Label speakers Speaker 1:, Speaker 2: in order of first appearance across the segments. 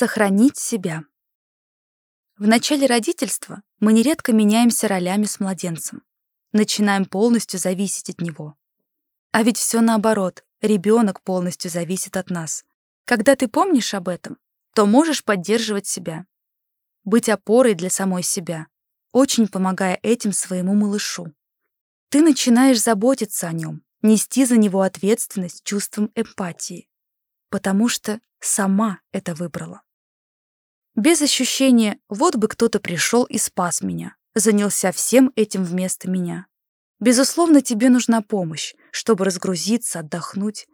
Speaker 1: Сохранить себя. В начале родительства мы нередко меняемся ролями с младенцем. Начинаем полностью зависеть от него. А ведь все наоборот. Ребенок полностью зависит от нас. Когда ты помнишь об этом, то можешь поддерживать себя. Быть опорой для самой себя, очень помогая этим своему малышу. Ты начинаешь заботиться о нем, нести за него ответственность чувством эмпатии, потому что сама это выбрала. Без ощущения «вот бы кто-то пришел и спас меня», занялся всем этим вместо меня. Безусловно, тебе нужна помощь, чтобы разгрузиться, отдохнуть.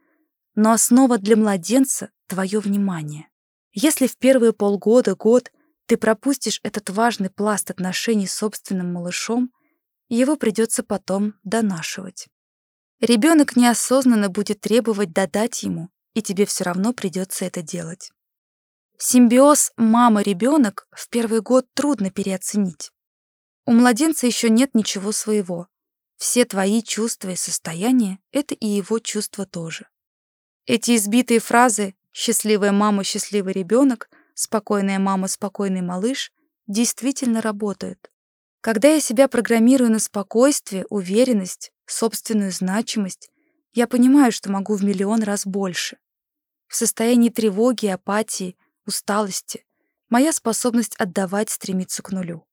Speaker 1: Но основа для младенца — твое внимание. Если в первые полгода, год ты пропустишь этот важный пласт отношений с собственным малышом, его придется потом донашивать. Ребенок неосознанно будет требовать додать ему, и тебе все равно придется это делать. Симбиоз мама-ребенок в первый год трудно переоценить. У младенца еще нет ничего своего. Все твои чувства и состояния — это и его чувства тоже. Эти избитые фразы «счастливая мама, счастливый ребенок», «спокойная мама, спокойный малыш» действительно работают. Когда я себя программирую на спокойствие, уверенность, собственную значимость, я понимаю, что могу в миллион раз больше. В состоянии тревоги, апатии, усталости моя способность отдавать стремится к нулю.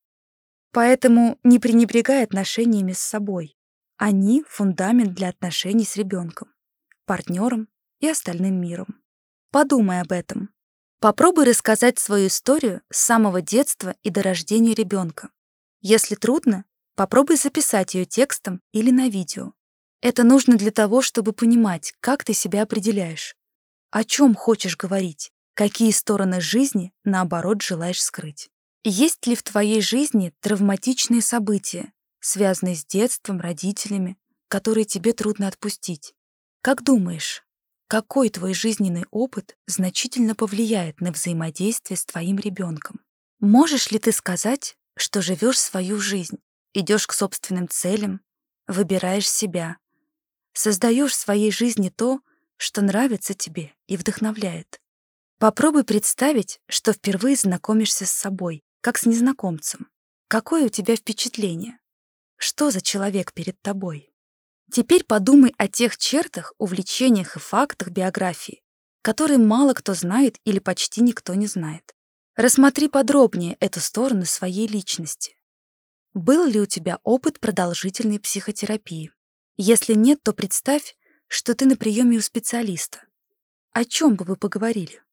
Speaker 1: Поэтому не пренебрегай отношениями с собой. Они — фундамент для отношений с ребенком, партнером и остальным миром. Подумай об этом. Попробуй рассказать свою историю с самого детства и до рождения ребенка. Если трудно, попробуй записать ее текстом или на видео. Это нужно для того, чтобы понимать, как ты себя определяешь, о чем хочешь говорить, какие стороны жизни, наоборот, желаешь скрыть. Есть ли в твоей жизни травматичные события, связанные с детством, родителями, которые тебе трудно отпустить? Как думаешь, какой твой жизненный опыт значительно повлияет на взаимодействие с твоим ребенком? Можешь ли ты сказать, что живешь свою жизнь, идешь к собственным целям, выбираешь себя, создаешь в своей жизни то, что нравится тебе и вдохновляет. Попробуй представить, что впервые знакомишься с собой, как с незнакомцем. Какое у тебя впечатление? Что за человек перед тобой? Теперь подумай о тех чертах, увлечениях и фактах биографии, которые мало кто знает или почти никто не знает. Рассмотри подробнее эту сторону своей личности. Был ли у тебя опыт продолжительной психотерапии? Если нет, то представь, что ты на приеме у специалиста. О чем бы вы поговорили?